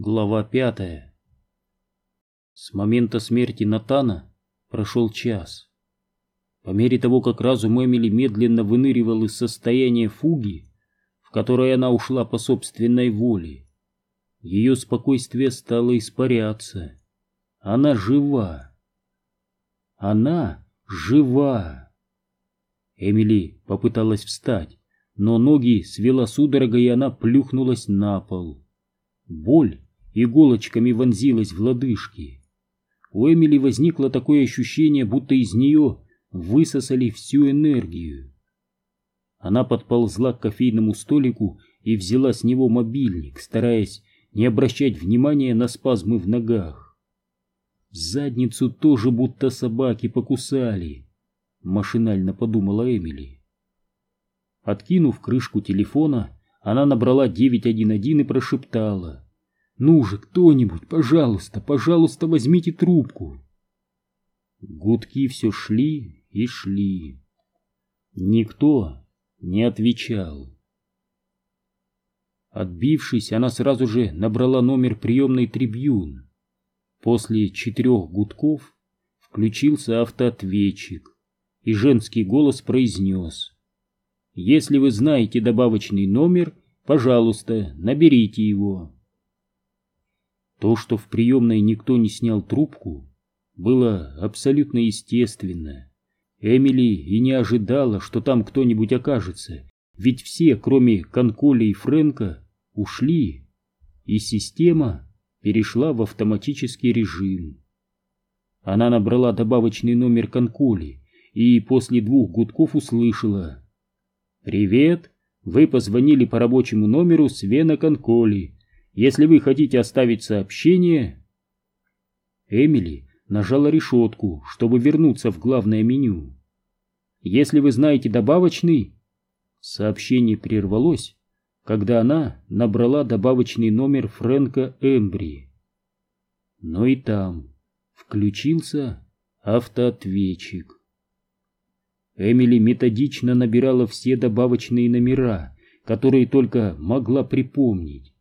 Глава пятая С момента смерти Натана прошел час. По мере того, как разум Эмили медленно выныривал из состояния фуги, в которое она ушла по собственной воле, ее спокойствие стало испаряться. Она жива. Она жива. Эмили попыталась встать, но ноги свела судорога, и она плюхнулась на пол. Боль иголочками вонзилась в лодыжки. У Эмили возникло такое ощущение, будто из нее высосали всю энергию. Она подползла к кофейному столику и взяла с него мобильник, стараясь не обращать внимания на спазмы в ногах. Задницу тоже будто собаки покусали, машинально подумала Эмили. Откинув крышку телефона, она набрала 911 и прошептала. «Ну же, кто-нибудь, пожалуйста, пожалуйста, возьмите трубку!» Гудки все шли и шли. Никто не отвечал. Отбившись, она сразу же набрала номер приемной трибюн. После четырех гудков включился автоответчик, и женский голос произнес. «Если вы знаете добавочный номер, пожалуйста, наберите его». То, что в приемной никто не снял трубку, было абсолютно естественно. Эмили и не ожидала, что там кто-нибудь окажется, ведь все, кроме Конколи и Фрэнка, ушли, и система перешла в автоматический режим. Она набрала добавочный номер Конколи и после двух гудков услышала «Привет, вы позвонили по рабочему номеру Свена Конколи. Если вы хотите оставить сообщение...» Эмили нажала решетку, чтобы вернуться в главное меню. «Если вы знаете добавочный...» Сообщение прервалось, когда она набрала добавочный номер Фрэнка Эмбри. Но и там включился автоответчик. Эмили методично набирала все добавочные номера, которые только могла припомнить.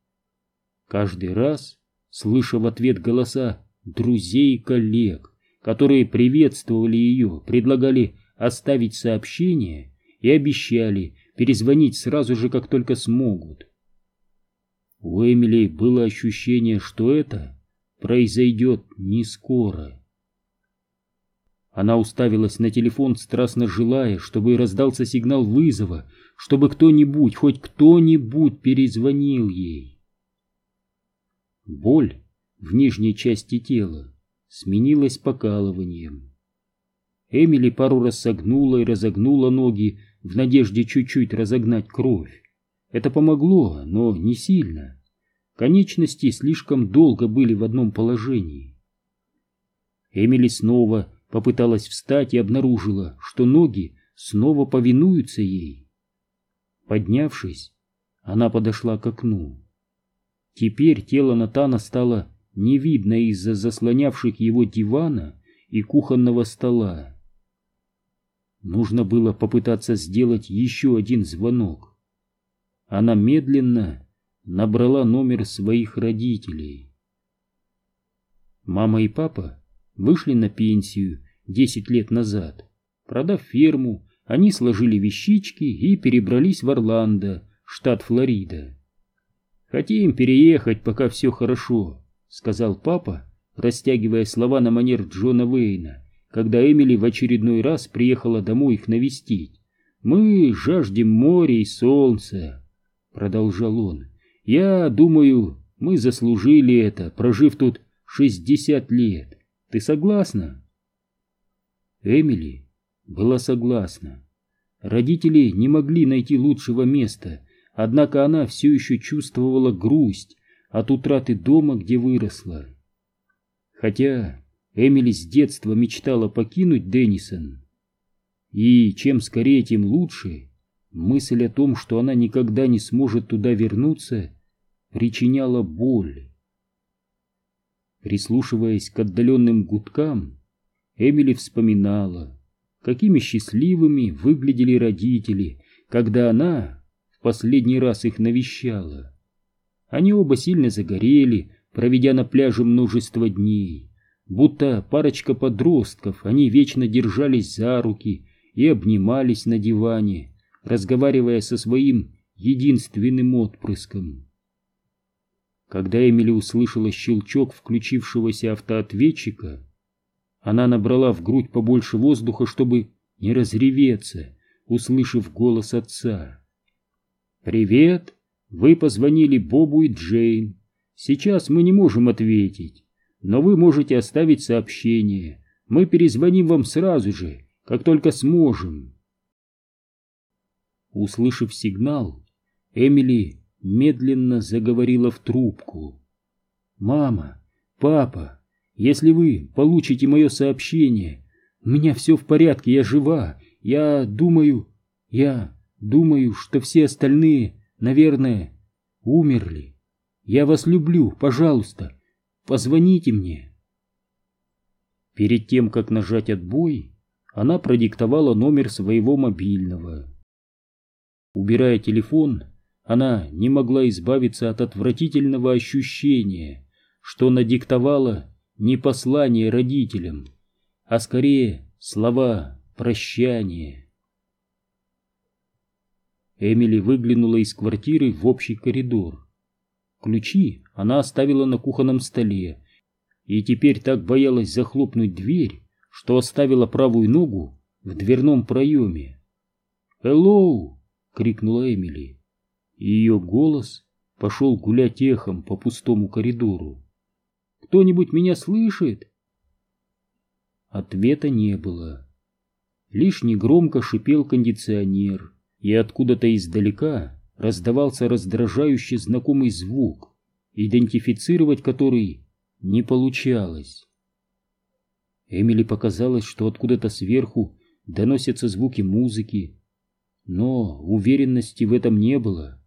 Каждый раз, слыша в ответ голоса друзей и коллег, которые приветствовали ее, предлагали оставить сообщение и обещали перезвонить сразу же, как только смогут. У Эмили было ощущение, что это произойдет не скоро. Она уставилась на телефон, страстно желая, чтобы раздался сигнал вызова, чтобы кто-нибудь, хоть кто-нибудь перезвонил ей. Боль в нижней части тела сменилась покалыванием. Эмили пару раз согнула и разогнула ноги в надежде чуть-чуть разогнать кровь. Это помогло, но не сильно. Конечности слишком долго были в одном положении. Эмили снова попыталась встать и обнаружила, что ноги снова повинуются ей. Поднявшись, она подошла к окну. Теперь тело Натана стало не видно из-за заслонявших его дивана и кухонного стола. Нужно было попытаться сделать еще один звонок. Она медленно набрала номер своих родителей. Мама и папа вышли на пенсию десять лет назад. Продав ферму, они сложили вещички и перебрались в Орландо, штат Флорида. «Хотим переехать, пока все хорошо», — сказал папа, растягивая слова на манер Джона Уэйна, когда Эмили в очередной раз приехала домой их навестить. «Мы жаждем моря и солнца», — продолжал он. «Я думаю, мы заслужили это, прожив тут шестьдесят лет. Ты согласна?» Эмили была согласна. Родители не могли найти лучшего места, Однако она все еще чувствовала грусть от утраты дома, где выросла. Хотя Эмили с детства мечтала покинуть Деннисон. И чем скорее, тем лучше, мысль о том, что она никогда не сможет туда вернуться, причиняла боль. Прислушиваясь к отдаленным гудкам, Эмили вспоминала, какими счастливыми выглядели родители, когда она последний раз их навещала. Они оба сильно загорели, проведя на пляже множество дней. Будто парочка подростков, они вечно держались за руки и обнимались на диване, разговаривая со своим единственным отпрыском. Когда Эмили услышала щелчок включившегося автоответчика, она набрала в грудь побольше воздуха, чтобы не разреветься, услышав голос отца. «Привет! Вы позвонили Бобу и Джейн. Сейчас мы не можем ответить, но вы можете оставить сообщение. Мы перезвоним вам сразу же, как только сможем». Услышав сигнал, Эмили медленно заговорила в трубку. «Мама, папа, если вы получите мое сообщение, у меня все в порядке, я жива, я думаю, я думаю, что все остальные, наверное, умерли. Я вас люблю, пожалуйста, позвоните мне». Перед тем, как нажать отбой, она продиктовала номер своего мобильного. Убирая телефон, она не могла избавиться от отвратительного ощущения, что надиктовала не послание родителям, а скорее слова прощания. Эмили выглянула из квартиры в общий коридор. Ключи она оставила на кухонном столе и теперь так боялась захлопнуть дверь, что оставила правую ногу в дверном проеме. «Hello!» — крикнула Эмили ее голос пошел гулять эхом по пустому коридору. «Кто-нибудь меня слышит?» Ответа не было. Лишь негромко шипел кондиционер, и откуда-то издалека раздавался раздражающий знакомый звук, идентифицировать который не получалось. Эмили показалось, что откуда-то сверху доносятся звуки музыки, но уверенности в этом не было.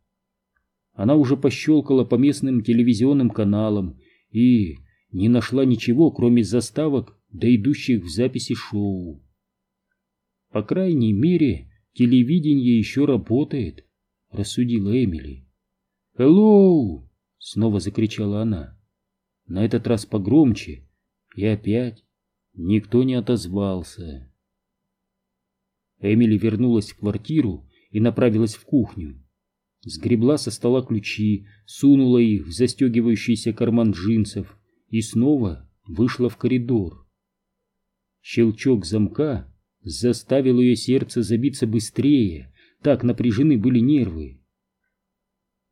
Она уже пощелкала по местным телевизионным каналам и не нашла ничего, кроме заставок, да идущих в записи шоу. По крайней мере, телевидение еще работает, рассудила Эмили. «Hello!» — снова закричала она. На этот раз погромче, и опять никто не отозвался. Эмили вернулась в квартиру и направилась в кухню сгребла со стола ключи, сунула их в застегивающийся карман джинсов и снова вышла в коридор. Щелчок замка заставил ее сердце забиться быстрее, так напряжены были нервы.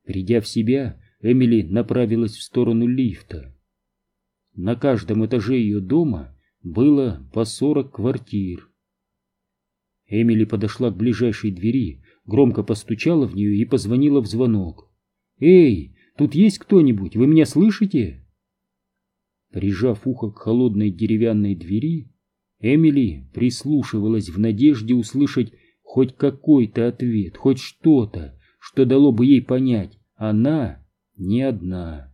Придя в себя, Эмили направилась в сторону лифта. На каждом этаже ее дома было по сорок квартир. Эмили подошла к ближайшей двери, громко постучала в нее и позвонила в звонок. «Эй, тут есть кто-нибудь? Вы меня слышите?» Прижав ухо к холодной деревянной двери, Эмили прислушивалась в надежде услышать хоть какой-то ответ, хоть что-то, что дало бы ей понять, она не одна.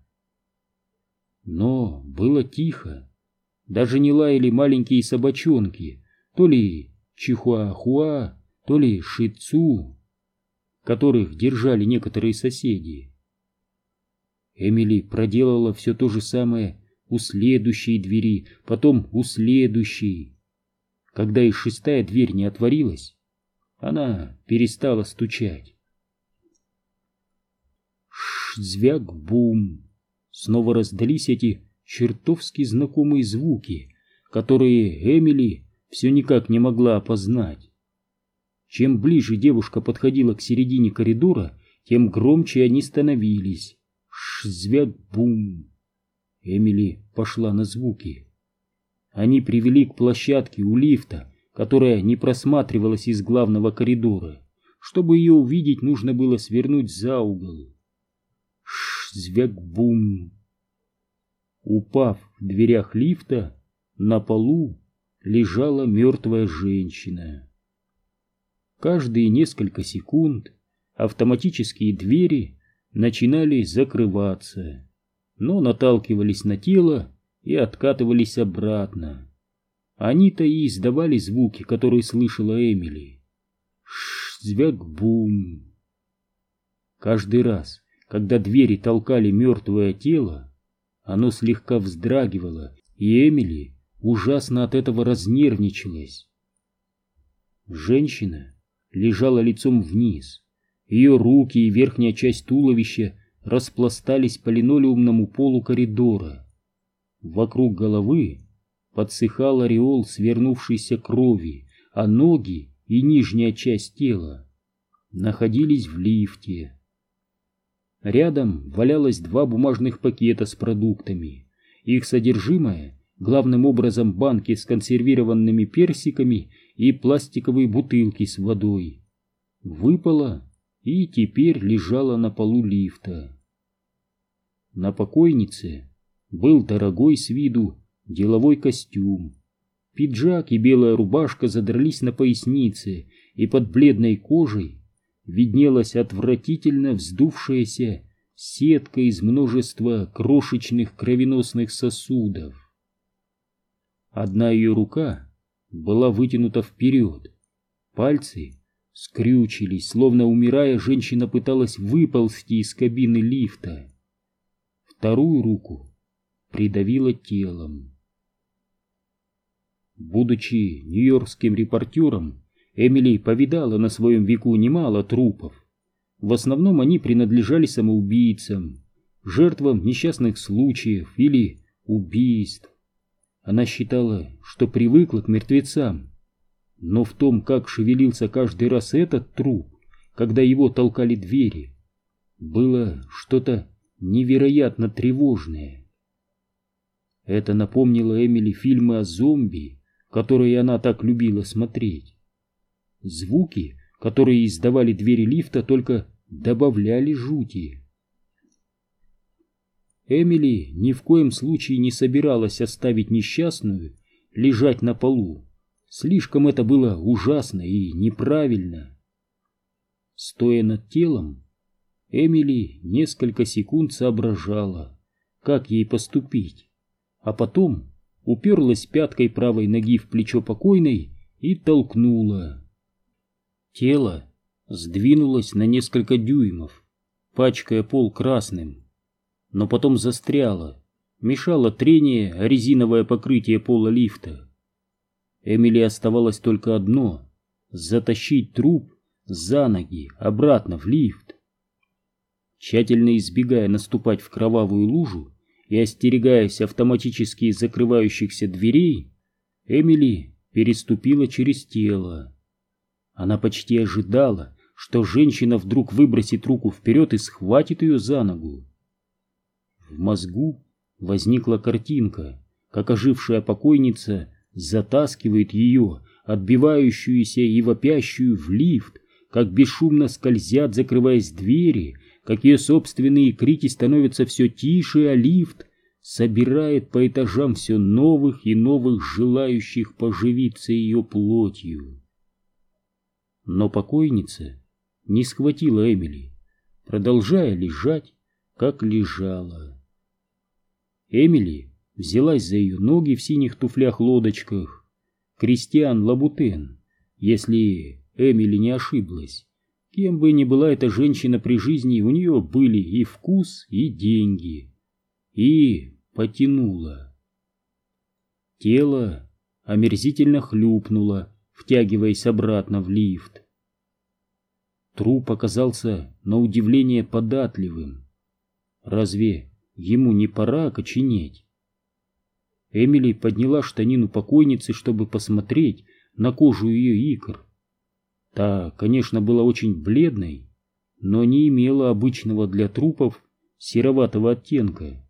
Но было тихо. Даже не лаяли маленькие собачонки, то ли чихуахуа, то ли шицу которых держали некоторые соседи. Эмили проделала все то же самое у следующей двери, потом у следующей. Когда и шестая дверь не отворилась, она перестала стучать. Шзвяк-бум! Снова раздались эти чертовски знакомые звуки, которые Эмили все никак не могла опознать. Чем ближе девушка подходила к середине коридора, тем громче они становились. Шзвяк-бум! Эмили пошла на звуки. Они привели к площадке у лифта, которая не просматривалась из главного коридора. Чтобы ее увидеть, нужно было свернуть за угол. Шзвяк-бум! Упав в дверях лифта, на полу лежала мертвая женщина. Каждые несколько секунд автоматические двери начинали закрываться, но наталкивались на тело и откатывались обратно. Они-то и издавали звуки, которые слышала Эмили. Шзвяк-бум. Каждый раз, когда двери толкали мертвое тело, Оно слегка вздрагивало, и Эмили ужасно от этого разнервничалась. Женщина лежала лицом вниз. Ее руки и верхняя часть туловища распластались по линолеумному полу коридора. Вокруг головы подсыхал ореол свернувшейся крови, а ноги и нижняя часть тела находились в лифте. Рядом валялось два бумажных пакета с продуктами. Их содержимое, главным образом банки с консервированными персиками и пластиковые бутылки с водой, выпало и теперь лежало на полу лифта. На покойнице был дорогой с виду деловой костюм. Пиджак и белая рубашка задрались на пояснице, и под бледной кожей виднелась отвратительно вздувшаяся сетка из множества крошечных кровеносных сосудов. Одна ее рука была вытянута вперед, пальцы скрючились, словно умирая, женщина пыталась выползти из кабины лифта. Вторую руку придавило телом. Будучи нью-йоркским репортером, Эмили повидала на своем веку немало трупов. В основном они принадлежали самоубийцам, жертвам несчастных случаев или убийств. Она считала, что привыкла к мертвецам. Но в том, как шевелился каждый раз этот труп, когда его толкали двери, было что-то невероятно тревожное. Это напомнило Эмили фильмы о зомби, которые она так любила смотреть. Звуки, которые издавали двери лифта, только добавляли жути. Эмили ни в коем случае не собиралась оставить несчастную лежать на полу. Слишком это было ужасно и неправильно. Стоя над телом, Эмили несколько секунд соображала, как ей поступить, а потом уперлась пяткой правой ноги в плечо покойной и толкнула. Тело сдвинулось на несколько дюймов, пачкая пол красным, но потом застряло, мешало трение резиновое покрытие пола лифта. Эмили оставалось только одно — затащить труп за ноги обратно в лифт. Тщательно избегая наступать в кровавую лужу и остерегаясь автоматически закрывающихся дверей, Эмили переступила через тело. Она почти ожидала, что женщина вдруг выбросит руку вперед и схватит ее за ногу. В мозгу возникла картинка, как ожившая покойница затаскивает ее, отбивающуюся и вопящую в лифт, как бесшумно скользят, закрываясь двери, как ее собственные крики становятся все тише, а лифт собирает по этажам все новых и новых желающих поживиться ее плотью. Но покойница не схватила Эмили, продолжая лежать, как лежала. Эмили взялась за ее ноги в синих туфлях-лодочках. Кристиан Лабутен, если Эмили не ошиблась, Кем бы ни была эта женщина при жизни, у нее были и вкус, и деньги. И потянуло. Тело омерзительно хлюпнуло, втягиваясь обратно в лифт. Труп оказался на удивление податливым. Разве ему не пора окоченеть? Эмили подняла штанину покойницы, чтобы посмотреть на кожу ее икр. Та, конечно, была очень бледной, но не имела обычного для трупов сероватого оттенка.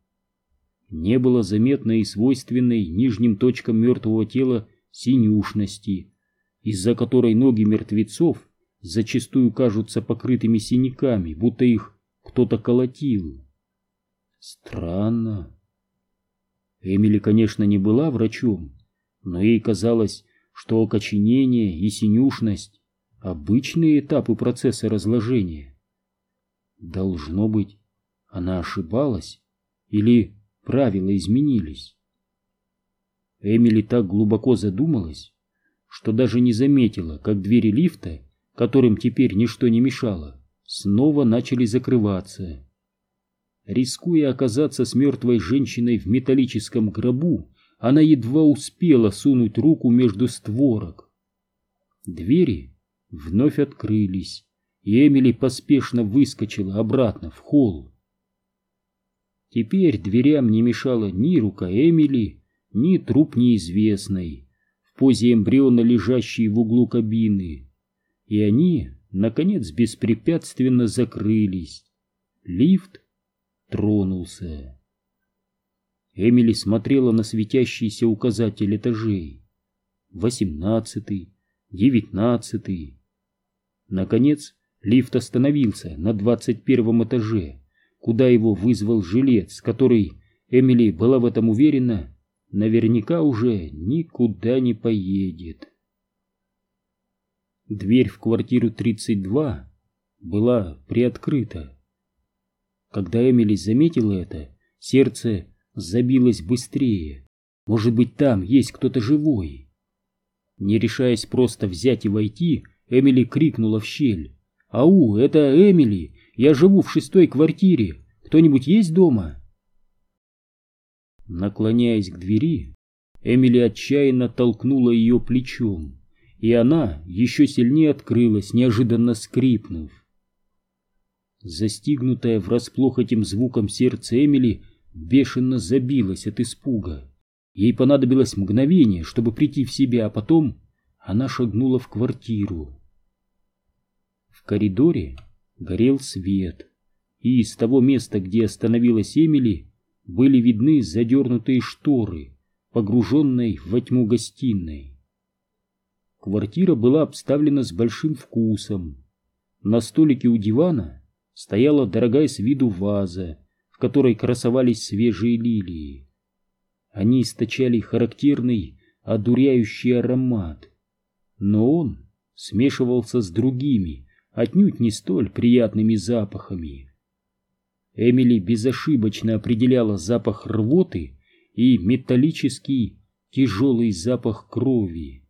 Не было заметно и свойственной нижним точкам мертвого тела синюшности, из-за которой ноги мертвецов зачастую кажутся покрытыми синяками, будто их кто-то колотил. Странно. Эмили, конечно, не была врачом, но ей казалось, что окоченение и синюшность обычные этапы процесса разложения. Должно быть, она ошибалась или правила изменились. Эмили так глубоко задумалась, что даже не заметила, как двери лифта, которым теперь ничто не мешало, снова начали закрываться. Рискуя оказаться с мертвой женщиной в металлическом гробу, она едва успела сунуть руку между створок. Двери вновь открылись, и Эмили поспешно выскочила обратно в холл. Теперь дверям не мешала ни рука Эмили, ни труп неизвестной, в позе эмбриона лежащей в углу кабины. И они, наконец, беспрепятственно закрылись. Лифт тронулся. Эмили смотрела на светящийся указатель этажей. Восемнадцатый, девятнадцатый. Наконец, лифт остановился на двадцать первом этаже, куда его вызвал жилец, который, Эмили была в этом уверена, наверняка уже никуда не поедет. Дверь в квартиру 32 была приоткрыта. Когда Эмили заметила это, сердце забилось быстрее. Может быть, там есть кто-то живой. Не решаясь просто взять и войти, Эмили крикнула в щель. «Ау, это Эмили! Я живу в шестой квартире! Кто-нибудь есть дома?» Наклоняясь к двери, Эмили отчаянно толкнула ее плечом, и она еще сильнее открылась, неожиданно скрипнув. Застигнутая врасплох этим звуком сердце Эмили бешено забилось от испуга. Ей понадобилось мгновение, чтобы прийти в себя, а потом она шагнула в квартиру. В коридоре горел свет, и из того места, где остановилась Эмили, были видны задернутые шторы, погруженной во тьму гостиной. Квартира была обставлена с большим вкусом. На столике у дивана стояла дорогая с виду ваза, в которой красовались свежие лилии. Они источали характерный, одуряющий аромат, но он смешивался с другими, отнюдь не столь приятными запахами. Эмили безошибочно определяла запах рвоты и металлический тяжелый запах крови.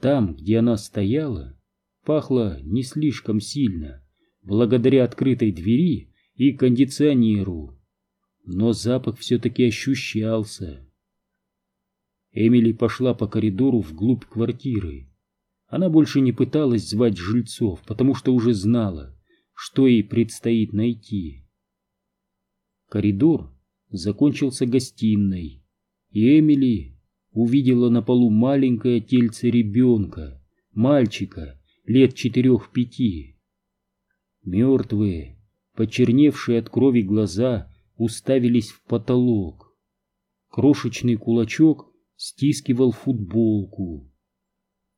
Там, где она стояла, пахло не слишком сильно, благодаря открытой двери и кондиционеру, но запах все-таки ощущался. Эмили пошла по коридору вглубь квартиры. Она больше не пыталась звать жильцов, потому что уже знала, что ей предстоит найти. Коридор закончился гостиной, и Эмили увидела на полу маленькое тельце ребенка, мальчика лет четырех-пяти. Мертвые, почерневшие от крови глаза уставились в потолок. Крошечный кулачок стискивал футболку.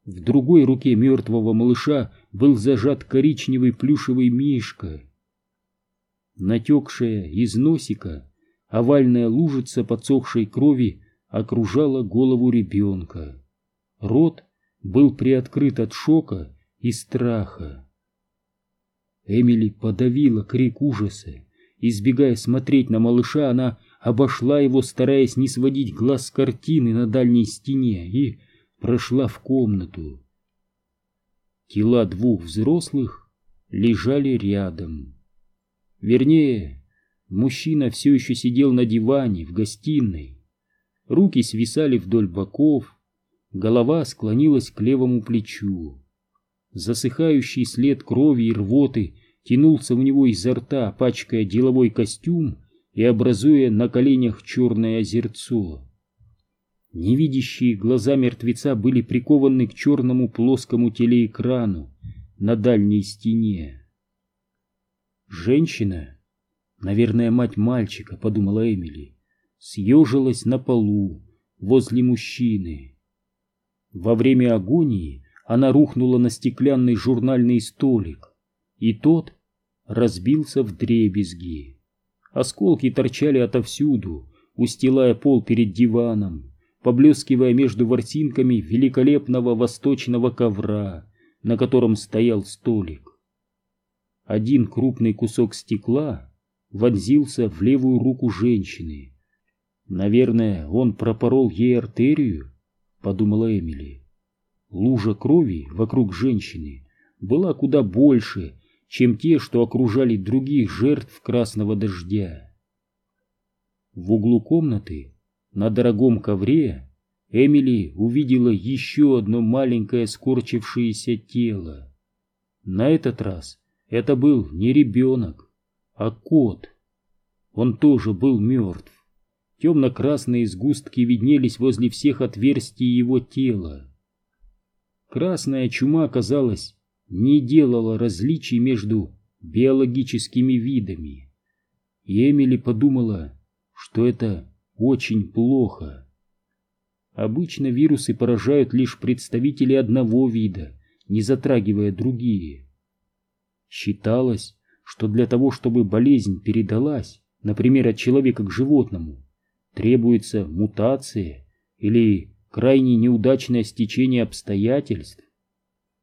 В другой руке мертвого малыша был зажат коричневый плюшевый мишка. Натекшая из носика овальная лужица подсохшей крови окружала голову ребенка. Рот был приоткрыт от шока и страха. Эмили подавила крик ужаса. Избегая смотреть на малыша, она обошла его, стараясь не сводить глаз с картины на дальней стене, и прошла в комнату. Тела двух взрослых лежали рядом. Вернее, мужчина все еще сидел на диване в гостиной. Руки свисали вдоль боков, голова склонилась к левому плечу. Засыхающий след крови и рвоты тянулся у него изо рта, пачкая деловой костюм и образуя на коленях черное озерцо. Невидящие глаза мертвеца были прикованы к черному плоскому телеэкрану на дальней стене. Женщина, наверное, мать мальчика, подумала Эмили, съежилась на полу возле мужчины. Во время агонии она рухнула на стеклянный журнальный столик, и тот разбился в дребезги. Осколки торчали отовсюду, устилая пол перед диваном, поблескивая между ворсинками великолепного восточного ковра, на котором стоял столик. Один крупный кусок стекла вонзился в левую руку женщины. Наверное, он пропорол ей артерию, подумала Эмили. Лужа крови вокруг женщины была куда больше, чем те, что окружали других жертв красного дождя. В углу комнаты, на дорогом ковре, Эмили увидела еще одно маленькое скорчившееся тело. На этот раз это был не ребенок, а кот. Он тоже был мертв. Темно-красные сгустки виднелись возле всех отверстий его тела. Красная чума, казалось, не делала различий между биологическими видами. И Эмили подумала, что это очень плохо. Обычно вирусы поражают лишь представителей одного вида, не затрагивая другие. Считалось, что для того, чтобы болезнь передалась, например, от человека к животному, требуется мутация или крайне неудачное стечение обстоятельств.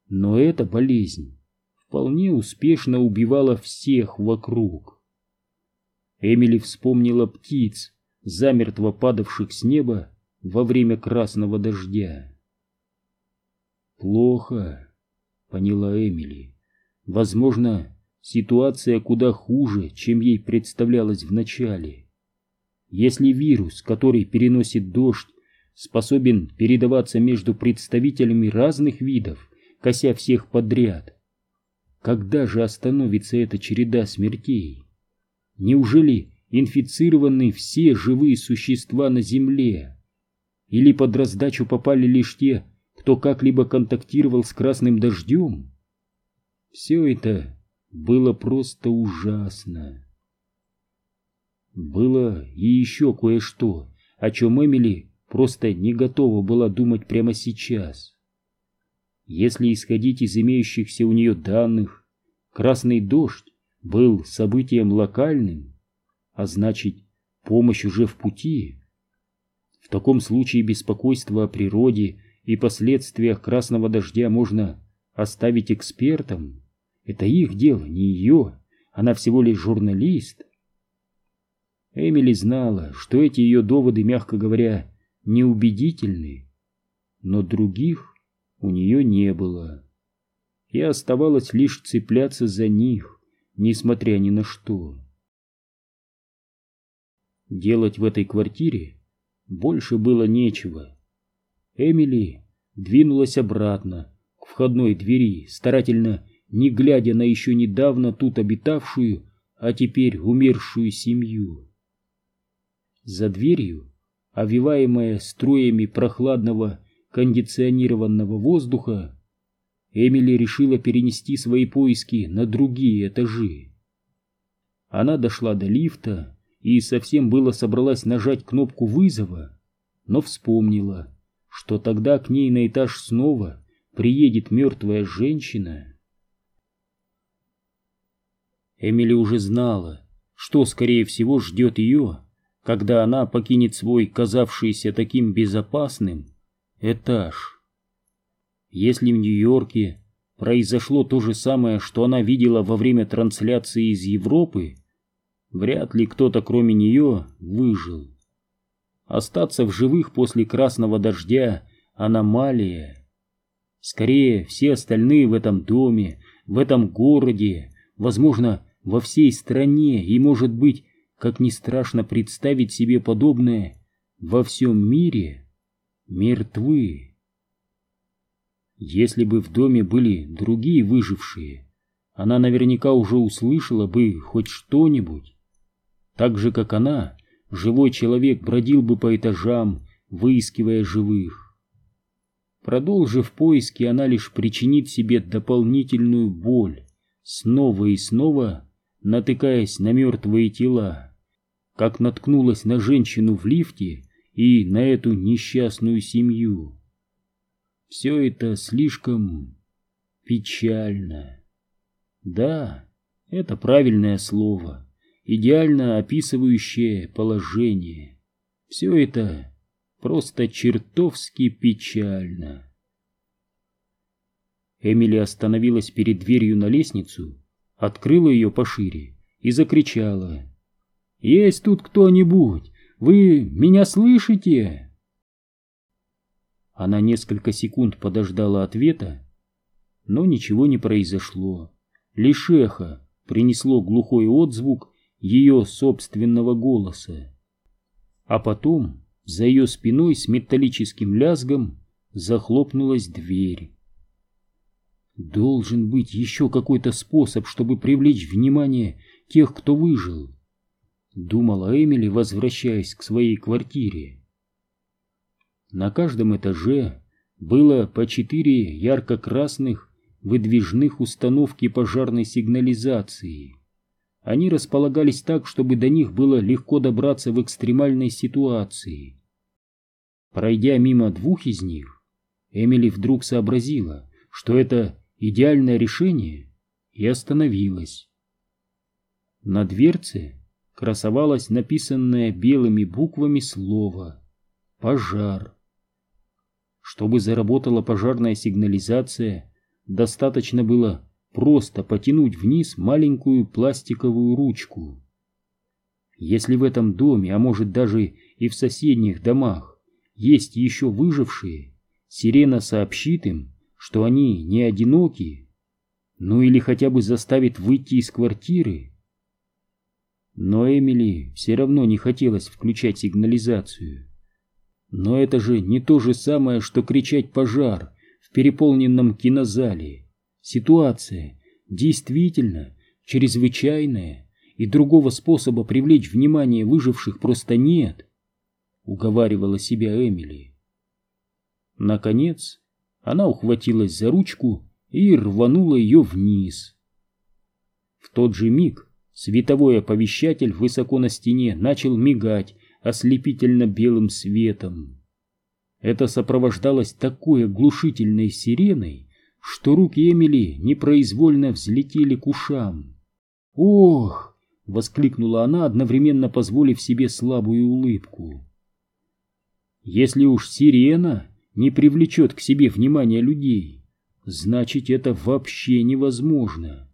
Но эта болезнь вполне успешно убивала всех вокруг. Эмили вспомнила птиц, замертво падавших с неба во время красного дождя. «Плохо», — поняла Эмили. «Возможно, ситуация куда хуже, чем ей представлялось вначале. Если вирус, который переносит дождь, способен передаваться между представителями разных видов, кося всех подряд. Когда же остановится эта череда смертей? Неужели инфицированы все живые существа на Земле? Или под раздачу попали лишь те, кто как-либо контактировал с красным дождем? Все это было просто ужасно. Было и еще кое-что, о чем Эмили просто не готова была думать прямо сейчас. Если исходить из имеющихся у нее данных, красный дождь был событием локальным, а значит, помощь уже в пути. В таком случае беспокойство о природе и последствиях красного дождя можно оставить экспертам. Это их дело, не ее. Она всего лишь журналист. Эмили знала, что эти ее доводы, мягко говоря, неубедительны, но других у нее не было. И оставалось лишь цепляться за них, несмотря ни на что. Делать в этой квартире больше было нечего. Эмили двинулась обратно к входной двери, старательно не глядя на еще недавно тут обитавшую, а теперь умершую семью. За дверью овиваемая струями прохладного кондиционированного воздуха, Эмили решила перенести свои поиски на другие этажи. Она дошла до лифта и совсем было собралась нажать кнопку вызова, но вспомнила, что тогда к ней на этаж снова приедет мертвая женщина. Эмили уже знала, что, скорее всего, ждет ее когда она покинет свой казавшийся таким безопасным этаж. Если в Нью-Йорке произошло то же самое, что она видела во время трансляции из Европы, вряд ли кто-то кроме нее выжил. Остаться в живых после красного дождя — аномалия. Скорее, все остальные в этом доме, в этом городе, возможно, во всей стране и, может быть, как не страшно представить себе подобное, во всем мире мертвы. Если бы в доме были другие выжившие, она наверняка уже услышала бы хоть что-нибудь. Так же, как она, живой человек бродил бы по этажам, выискивая живых. Продолжив поиски, она лишь причинит себе дополнительную боль, снова и снова натыкаясь на мертвые тела, как наткнулась на женщину в лифте и на эту несчастную семью. Все это слишком печально. Да, это правильное слово, идеально описывающее положение. Все это просто чертовски печально. Эмили остановилась перед дверью на лестницу открыла ее пошире и закричала. «Есть тут кто-нибудь? Вы меня слышите?» Она несколько секунд подождала ответа, но ничего не произошло. Лишь эхо принесло глухой отзвук ее собственного голоса. А потом за ее спиной с металлическим лязгом захлопнулась дверь. Должен быть еще какой-то способ, чтобы привлечь внимание тех, кто выжил, думала Эмили, возвращаясь к своей квартире. На каждом этаже было по четыре ярко-красных выдвижных установки пожарной сигнализации. Они располагались так, чтобы до них было легко добраться в экстремальной ситуации. Пройдя мимо двух из них, Эмили вдруг сообразила, что это идеальное решение, и остановилась. На дверце красовалось написанное белыми буквами слово «Пожар». Чтобы заработала пожарная сигнализация, достаточно было просто потянуть вниз маленькую пластиковую ручку. Если в этом доме, а может даже и в соседних домах, есть еще выжившие, сирена сообщит им, что они не одиноки, ну или хотя бы заставит выйти из квартиры. Но Эмили все равно не хотелось включать сигнализацию. Но это же не то же самое, что кричать «пожар» в переполненном кинозале. Ситуация действительно чрезвычайная, и другого способа привлечь внимание выживших просто нет, уговаривала себя Эмили. Наконец, она ухватилась за ручку и рванула ее вниз. В тот же миг световой оповещатель высоко на стене начал мигать ослепительно белым светом. Это сопровождалось такой оглушительной сиреной, что руки Эмили непроизвольно взлетели к ушам. «Ох!» — воскликнула она, одновременно позволив себе слабую улыбку. «Если уж сирена не привлечет к себе внимание людей, значит, это вообще невозможно».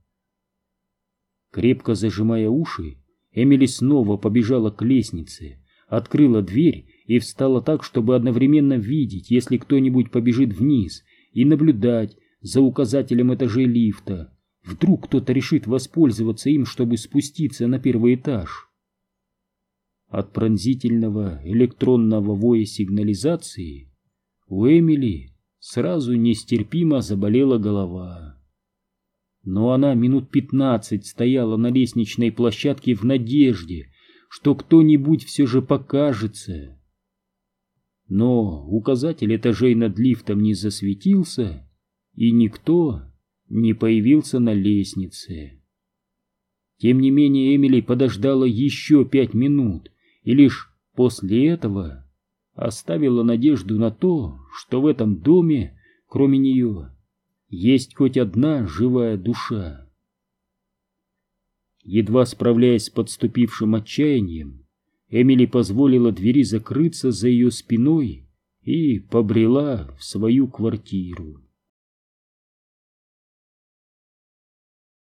Крепко зажимая уши, Эмили снова побежала к лестнице, открыла дверь и встала так, чтобы одновременно видеть, если кто-нибудь побежит вниз, и наблюдать за указателем этажей лифта. Вдруг кто-то решит воспользоваться им, чтобы спуститься на первый этаж. От пронзительного электронного воя сигнализации у Эмили сразу нестерпимо заболела голова. Но она минут пятнадцать стояла на лестничной площадке в надежде, что кто-нибудь все же покажется. Но указатель этажей над лифтом не засветился, и никто не появился на лестнице. Тем не менее Эмили подождала еще пять минут, и лишь после этого оставила надежду на то, что в этом доме, кроме нее, есть хоть одна живая душа. Едва справляясь с подступившим отчаянием, Эмили позволила двери закрыться за ее спиной и побрела в свою квартиру.